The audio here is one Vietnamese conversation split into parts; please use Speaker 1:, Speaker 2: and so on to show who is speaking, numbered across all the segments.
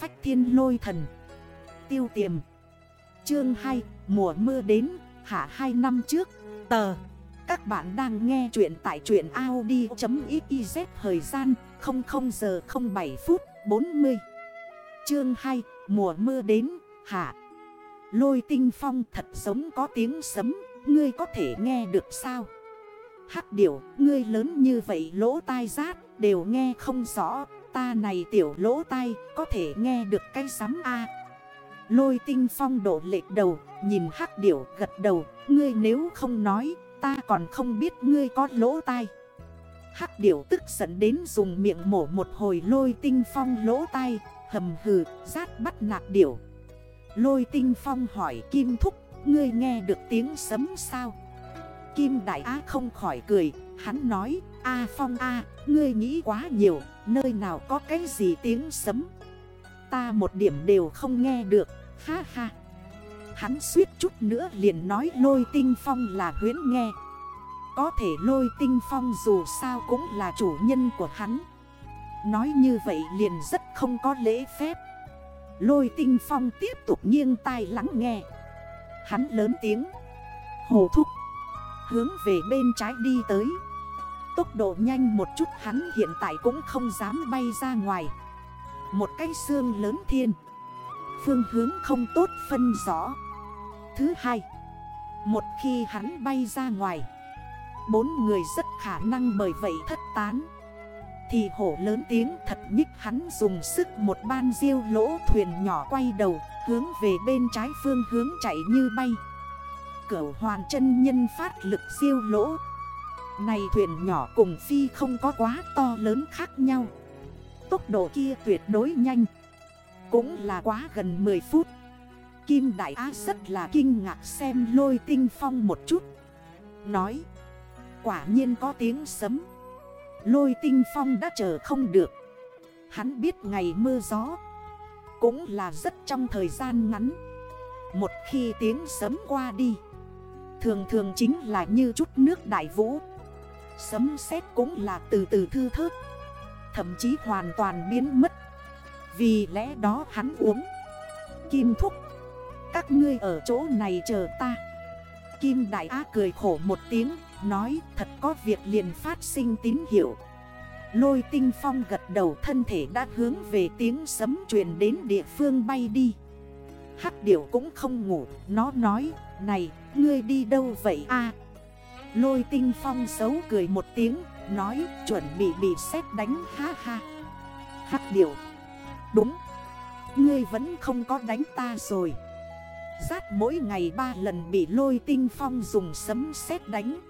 Speaker 1: phách thiên lôi thần. Tiêu tiềm. Chương 2 Mùa mưa đến, Hạ 2 năm trước. Tờ. Các bạn đang nghe chuyện tại chuyện Audi.xyz Thời gian 00 giờ 07 phút 40 Chương 2 Mùa mưa đến, Hạ. Lôi tinh phong thật giống có tiếng sấm, Ngươi có thể nghe được sao? Hắc điểu, Ngươi lớn như vậy lỗ tai rát, Đều nghe không rõ. Ta này tiểu lỗ tai, Có thể nghe được cái sắm A. Lôi tinh phong độ lệch đầu, Nhìn hắc điểu gật đầu, Ngươi nếu không nói, Ta còn không biết ngươi có lỗ tai. Hắc điểu tức giận đến dùng miệng mổ một hồi lôi tinh phong lỗ tai, Hầm hừ, rát bắt nạt điểu. Lôi tinh phong hỏi Kim Thúc, Ngươi nghe được tiếng sấm sao? Kim Đại Á không khỏi cười, Hắn nói A Phong A, Ngươi nghĩ quá nhiều, Nơi nào có cái gì tiếng sấm? Ta một điểm đều không nghe được, Ha ha. Hắn suýt chút nữa liền nói lôi tinh phong là huyến nghe. Có thể lôi tinh phong dù sao cũng là chủ nhân của hắn. Nói như vậy liền rất không có lễ phép. Lôi tinh phong tiếp tục nghiêng tai lắng nghe. Hắn lớn tiếng, Hồ thúc, Hướng về bên trái đi tới. Tốc độ nhanh một chút hắn hiện tại cũng không dám bay ra ngoài. Một cái xương lớn thiên. Phương hướng không tốt phân rõ. Thứ hai, Một khi hắn bay ra ngoài, Bốn người rất khả năng bởi vậy thất tán. Thì hổ lớn tiếng thật nhích hắn dùng sức một ban diêu lỗ thuyền nhỏ quay đầu, Hướng về bên trái phương hướng chạy như bay. Cửu hoàn chân nhân phát lực diêu lỗ này thuyền nhỏ cùng phi không có quá to lớn khác nhau. Tốc độ kia tuyệt đối nhanh. Cũng là quá gần 10 phút. Kim Đại Á rất là kinh ngạc xem lôi tinh phong một chút. Nói, Quả nhiên có tiếng sấm. Lôi tinh phong đã chờ không được. Hắn biết ngày mưa gió Cũng là rất trong thời gian ngắn. Một khi tiếng sấm qua đi, Thường thường chính là như chút nước đại vũ. Sấm sét cũng là từ từ thư thớt. Thậm chí hoàn toàn biến mất. Vì lẽ đó hắn uống. Kim thúc, Các ngươi ở chỗ này chờ ta. Kim Đại Á cười khổ một tiếng, Nói thật có việc liền phát sinh tín hiệu. Lôi tinh phong gật đầu thân thể đã hướng về tiếng sấm truyền đến địa phương bay đi. Hắc điểu cũng không ngủ, Nó nói, Này, ngươi đi đâu vậy a? Lôi tinh phong xấu cười một tiếng, Nói, chuẩn bị bị xét đánh, ha ha. Hắc điểu. Đúng. Ngươi vẫn không có đánh ta rồi. Giát mỗi ngày ba lần bị lôi tinh phong dùng sấm xét đánh.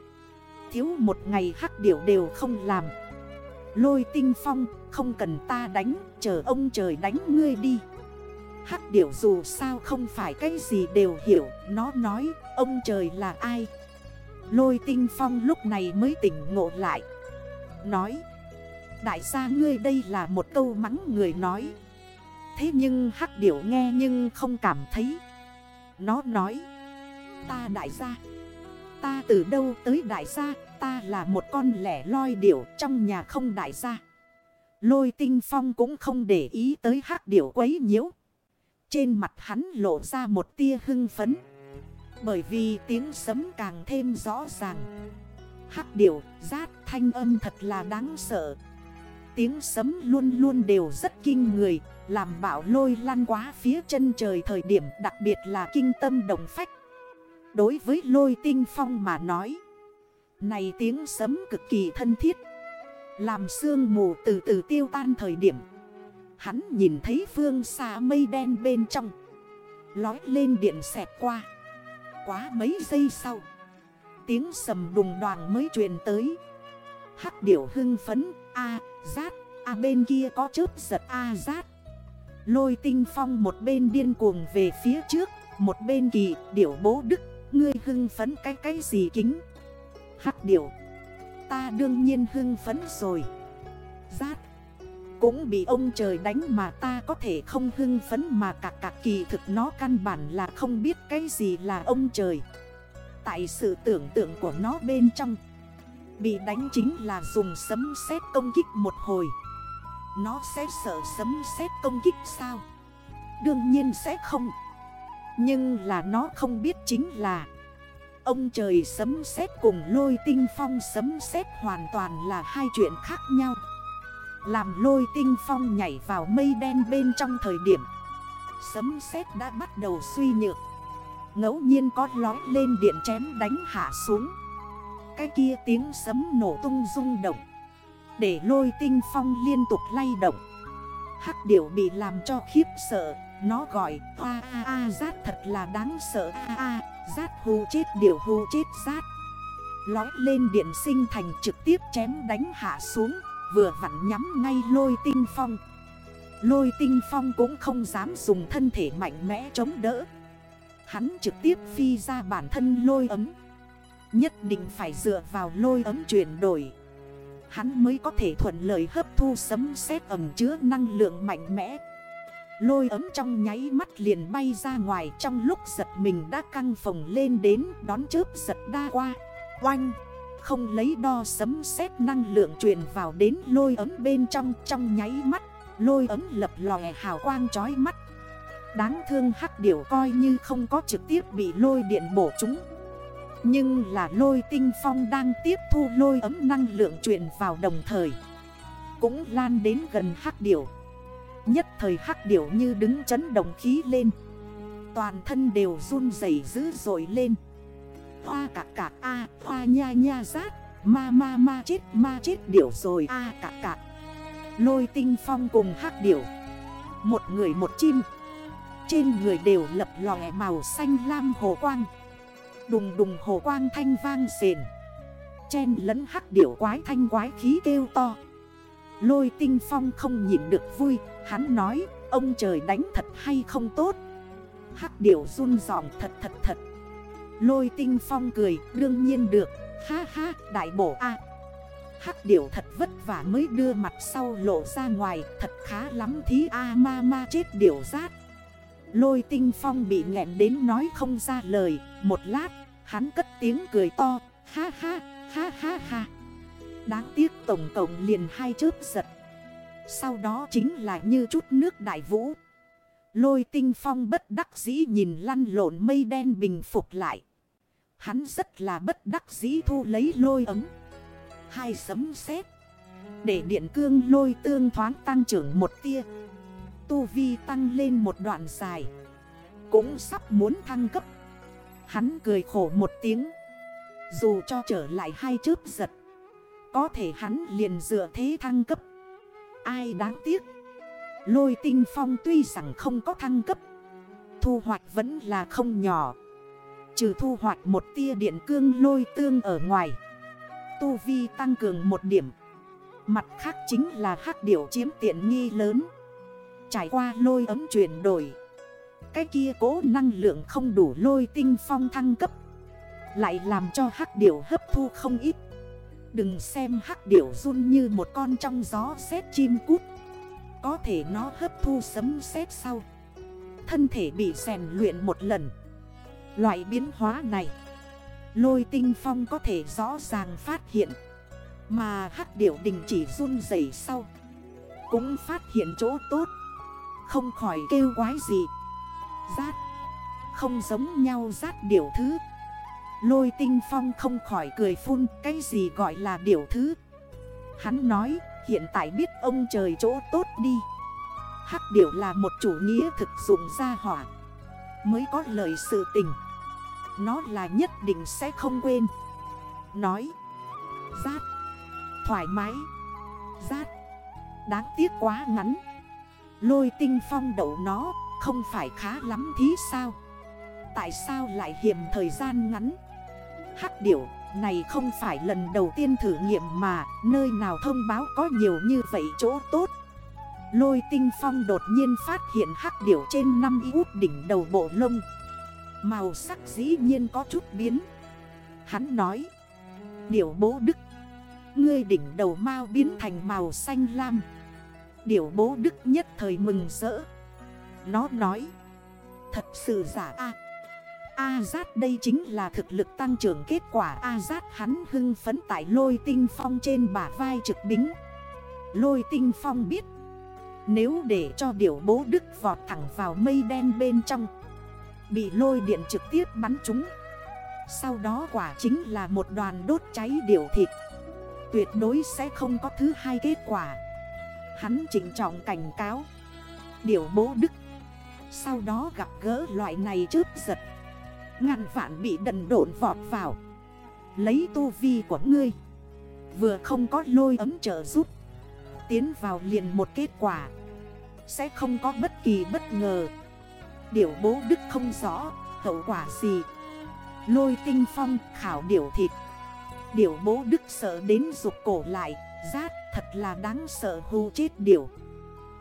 Speaker 1: Thiếu một ngày hắc điểu đều không làm. Lôi tinh phong, không cần ta đánh, Chờ ông trời đánh ngươi đi. Hắc điểu dù sao không phải cái gì đều hiểu, Nó nói, ông trời là ai? Lôi tinh phong lúc này mới tỉnh ngộ lại. Nói, Đại gia ngươi đây là một câu mắng người nói. Thế nhưng hắc điểu nghe nhưng không cảm thấy. Nó nói, Ta đại gia, Ta từ đâu tới đại gia? Ta là một con lẻ loi điểu trong nhà không đại gia. Lôi tinh phong cũng không để ý tới hắc điểu quấy nhiễu. Trên mặt hắn lộ ra một tia hưng phấn. Bởi vì tiếng sấm càng thêm rõ ràng. Hắc điểu, rát thanh âm thật là đáng sợ. Tiếng sấm luôn luôn đều rất kinh người, Làm bảo lôi lăn quá phía chân trời thời điểm, đặc biệt là kinh tâm đồng phách. Đối với lôi tinh phong mà nói, Này tiếng sấm cực kỳ thân thiết. Làm sương mù từ từ tiêu tan thời điểm, Hắn nhìn thấy phương xa mây đen bên trong, Lói lên điện xẹt qua. Quá mấy giây sau. Tiếng sầm đùng đoàn mới truyền tới. Hắc điểu hưng phấn, A, rát, A bên kia có chớp giật, A, rát. Lôi tinh phong một bên điên cuồng về phía trước, Một bên kỳ, điểu bố đức, Ngươi hưng phấn cái cái gì kính? Hắc điểu, Ta đương nhiên hưng phấn rồi. Rát cũng bị ông trời đánh mà ta có thể không hưng phấn mà cả cả kỳ thực nó căn bản là không biết cái gì là ông trời. Tại sự tưởng tượng của nó bên trong, Bị đánh chính là dùng sấm sét công kích một hồi. Nó sẽ sợ sấm sét công kích sao? Đương nhiên sẽ không. Nhưng là nó không biết chính là Ông trời sấm sét cùng lôi tinh phong sấm sét hoàn toàn là hai chuyện khác nhau. Làm lôi tinh phong nhảy vào mây đen bên trong thời điểm. Sấm sét đã bắt đầu suy nhược. Ngẫu nhiên có lói lên điện chém đánh hạ xuống. Cái kia tiếng sấm nổ tung rung động. Để lôi tinh phong liên tục lay động. Hắc điểu bị làm cho khiếp sợ. Nó gọi, a a a, rát thật là đáng sợ. A a, Rát hù chết, điểu hù chết, rát. Lói lên điện sinh thành trực tiếp chém đánh hạ xuống. Vừa vặn nhắm ngay lôi tinh phong. Lôi tinh phong cũng không dám dùng thân thể mạnh mẽ chống đỡ. Hắn trực tiếp phi ra bản thân lôi ấm. Nhất định phải dựa vào lôi ấm chuyển đổi. Hắn mới có thể thuận lợi hấp thu sấm sét ẩm chứa năng lượng mạnh mẽ. Lôi ấm trong nháy mắt liền bay ra ngoài, Trong lúc giật mình đã căng phồng lên đến đón chớp giật đa qua. Oanh! Không lấy đo sấm sét năng lượng truyền vào đến lôi ấm bên trong Trong nháy mắt, Lôi ấm lập lòe hào quang chói mắt. Đáng thương hắc điểu coi như không có trực tiếp bị lôi điện bổ chúng. Nhưng là lôi tinh phong đang tiếp thu lôi ấm năng lượng truyền vào đồng thời, Cũng lan đến gần hắc điểu. Nhất thời hắc điểu như đứng chấn động khí lên. Toàn thân đều run dày dữ dội lên. Hoa cạc cạc a hoa nha nha rát. Ma ma ma chết ma chết điểu rồi a à, cạc cạc Lôi tinh phong cùng hắc điểu. Một người một chim. Trên người đều lập lòe màu xanh lam hồ quang. Đùng đùng hồ quang thanh vang rền Chen lẫn hắc điểu quái thanh quái khí kêu to. Lôi tinh phong không nhìn được vui Hắn nói ông trời đánh thật hay không tốt? Hắc điểu run giọng thật thật thật. Lôi tinh phong cười, đương nhiên được. Ha ha, đại bổ a. Hắc điểu thật vất vả mới đưa mặt sau lộ ra ngoài, Thật khá lắm thí a ma ma chết điểu rát. Lôi tinh phong bị nghẹn đến nói không ra lời, Một lát, hắn cất tiếng cười to, Ha ha ha ha ha. Đáng tiếc tổng cộng liền hai chớp giật. Sau đó chính là như chút nước đại vũ. Lôi tinh phong bất đắc dĩ nhìn lăn lộn mây đen bình phục lại. Hắn rất là bất đắc dĩ thu lấy lôi ấm. Hai sấm sét. Để điện cương lôi tương thoáng tăng trưởng một tia. Tu vi tăng lên một đoạn dài. Cũng sắp muốn thăng cấp. Hắn cười khổ một tiếng. Dù cho trở lại hai chớp giật, Có thể hắn liền dựa thế thăng cấp. Ai đáng tiếc? Lôi tinh phong tuy rằng không có thăng cấp, Thu hoạch vẫn là không nhỏ. Trừ thu hoạch một tia điện cương lôi tương ở ngoài. Tu vi tăng cường một điểm. Mặt khác chính là hắc điểu chiếm tiện nghi lớn. Trải qua lôi ấm chuyển đổi. Cái kia cố năng lượng không đủ lôi tinh phong thăng cấp. Lại làm cho hắc điểu hấp thu không ít. Đừng xem hắc điểu run như một con trong gió xét chim cút. Có thể nó hấp thu sấm sét sau. Thân thể bị rèn luyện một lần. Loại biến hóa này, Lôi tinh phong có thể rõ ràng phát hiện, Mà hắc điểu đình chỉ run rẩy sau Cũng phát hiện chỗ tốt, không khỏi kêu quái gì. Rát, Không giống nhau rát điểu thứ. Lôi tinh phong không khỏi cười phun, Cái gì gọi là điểu thứ? Hắn nói, hiện tại biết ông trời chỗ tốt đi. Hắc điểu là một chủ nghĩa thực dụng gia hỏa, Mới có lời sự tình. Nó là nhất định sẽ không quên. Nói. Rát Thoải mái. Rát Đáng tiếc quá ngắn. Lôi tinh phong đậu nó không phải khá lắm thí sao? Tại sao lại hiểm thời gian ngắn? Hắc điểu, này không phải lần đầu tiên thử nghiệm mà Nơi nào thông báo có nhiều như vậy chỗ tốt. Lôi tinh phong đột nhiên phát hiện hắc điểu trên năm út đỉnh đầu bộ lông. Màu sắc dĩ nhiên có chút biến. Hắn nói, Điểu bố đức, Ngươi đỉnh đầu mau biến thành màu xanh lam. Điều bố đức nhất thời mừng rỡ. Nó nói, Thật sự giả a. A giát đây chính là thực lực tăng trưởng kết quả. A giát hắn hưng phấn tại lôi tinh phong trên bả vai trực bính. Lôi tinh phong biết, Nếu để cho điểu bố đức vọt thẳng vào mây đen bên trong Bị lôi điện trực tiếp bắn trúng Sau đó quả chính là một đoàn đốt cháy điểu thịt. Tuyệt đối sẽ không có thứ hai kết quả. Hắn chỉnh trọng cảnh cáo. Điểu bố đức. Sau đó gặp gỡ loại này chớp giật. Ngàn vạn bị đần độn vọt vào. Lấy tu vi của ngươi. Vừa không có lôi ấm trợ giúp. Tiến vào liền một kết quả. Sẽ không có bất kỳ bất ngờ điều bố đức không rõ, Hậu quả gì? Lôi tinh phong khảo điều thịt. Điều bố đức sợ đến rụt cổ lại giát thật là đáng sợ hù chết điều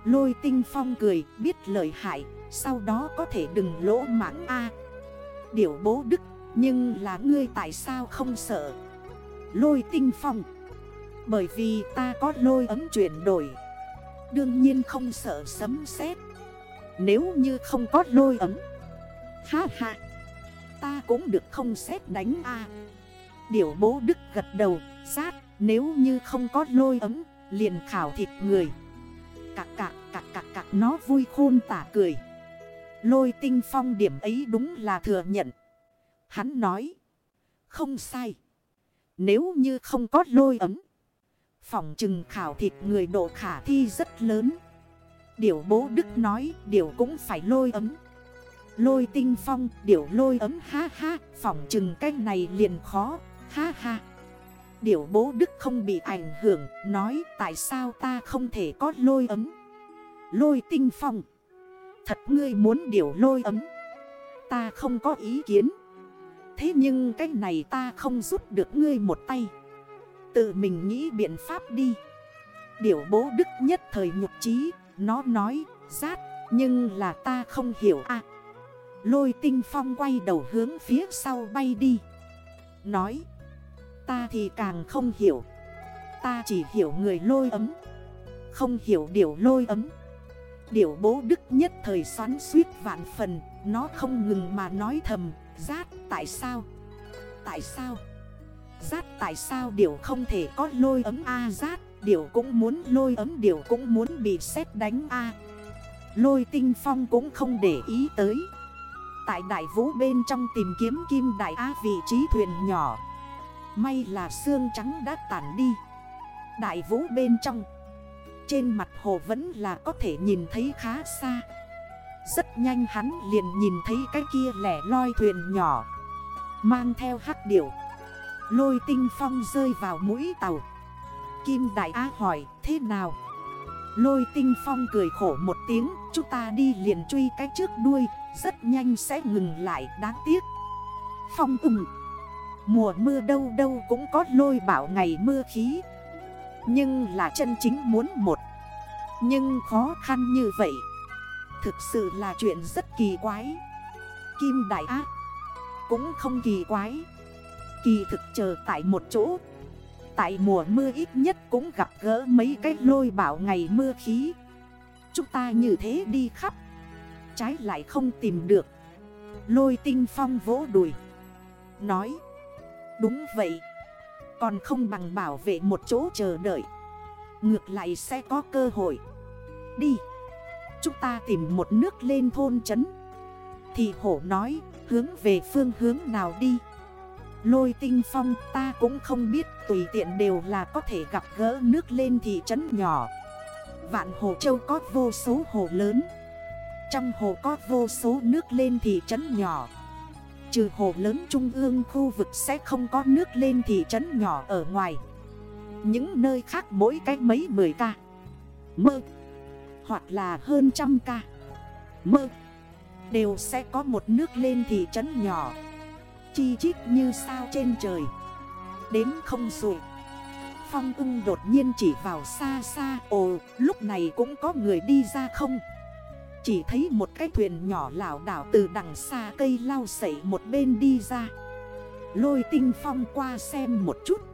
Speaker 1: Lôi tinh phong cười, biết lời hại, Sau đó có thể đừng lỗ mãng A. Điều bố đức, Nhưng là ngươi tại sao không sợ? Lôi tinh phong. Bởi vì ta có lôi ấm chuyển đổi. Đương nhiên không sợ sấm sét. Nếu như không có lôi ấm. Ha ha. Ta cũng được không xét đánh a. Điều bố đức gật đầu, Sát, nếu như không có lôi ấm, Liền khảo thịt người. Cạc cạc cạc cạc cạc, nó vui khôn tả cười. Lôi tinh phong điểm ấy đúng là thừa nhận. Hắn nói, Không sai. Nếu như không có lôi ấm, Phỏng trừng khảo thịt người độ khả thi rất lớn. Điều bố đức nói Điều cũng phải lôi ấm. Lôi tinh phong Điều lôi ấm, ha ha, Phỏng chừng cái này liền khó, Ha ha. Điều bố đức không bị ảnh hưởng, Nói, tại sao ta không thể có lôi ấm? Lôi tinh phong. Thật ngươi muốn điều lôi ấm. Ta không có ý kiến. Thế nhưng cái này ta không giúp được ngươi một tay. Tự mình nghĩ biện pháp đi. Điều bố đức nhất thời nhục trí nó nói rát Nhưng là ta không hiểu à Lôi tinh phong quay đầu hướng phía sau bay đi. Nói Ta thì càng không hiểu. Ta chỉ hiểu người lôi ấm Không hiểu điều lôi ấm. Điều bố đức nhất thời xoắn suýt vạn phần Nó không ngừng mà nói thầm Rát tại sao? Tại sao? Rát tại sao điều không thể có lôi ấm A? À, Rát điều cũng muốn, lôi ấm điều cũng muốn bị xét đánh A. Lôi tinh phong cũng không để ý tới. Tại đại vũ bên trong tìm kiếm kim đại á vị trí thuyền nhỏ. May là xương trắng đã tản đi. Đại vũ bên trong. Trên mặt hồ vẫn là có thể nhìn thấy khá xa. Rất nhanh hắn liền nhìn thấy cái kia lẻ loi thuyền nhỏ. Mang theo hắc điểu. Lôi tinh phong rơi vào mũi tàu. Kim Đại Á hỏi, thế nào? Lôi tinh phong cười khổ một tiếng, Chúng ta đi liền truy cái trước đuôi, Rất nhanh sẽ ngừng lại, đáng tiếc. Phong ủng Mùa mưa đâu đâu cũng có lôi bảo ngày mưa khí. Nhưng là chân chính muốn một. Nhưng khó khăn như vậy, Thực sự là chuyện rất kỳ quái. Kim Đại á Cũng không kỳ quái. Kỳ thực chờ tại một chỗ Tại mùa mưa ít nhất cũng gặp gỡ mấy cái lôi bảo ngày mưa khí. Chúng ta như thế đi khắp. Trái lại không tìm được. Lôi tinh phong vỗ đùi. Nói. Đúng vậy. Còn không bằng bảo vệ một chỗ chờ đợi. Ngược lại sẽ có cơ hội. Đi. Chúng ta tìm một nước lên thôn trấn. Thì hổ nói, hướng về phương hướng nào đi? Lôi tinh phong, ta cũng không biết, tùy tiện đều là có thể gặp gỡ nước lên thị trấn nhỏ. Vạn hồ châu có vô số hồ lớn. Trong hồ có vô số nước lên thị trấn nhỏ. Trừ hồ lớn trung ương khu vực sẽ không có nước lên thị trấn nhỏ ở ngoài. Những nơi khác mỗi cách mấy mười ca. Mơ. Hoặc là hơn trăm ca. Mơ. Đều sẽ có một nước lên thị trấn nhỏ. Chi chít như sao trên trời. Đến không rồi Phong ưng đột nhiên chỉ vào xa xa, Ồ, lúc này cũng có người đi ra không? Chỉ thấy một cái thuyền nhỏ lảo đảo từ đằng xa cây lao sẩy một bên đi ra. Lôi tinh phong qua xem một chút.